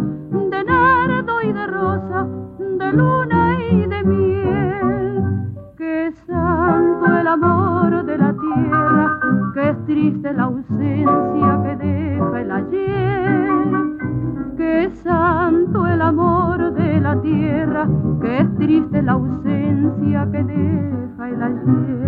لوائی دسان تیلا مور دلا تیرا کستری لیا کے دے لے کے سامان تیلا مور دلا تیرا کستری لو سن سیا کے دے لا جی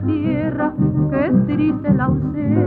رکھ سین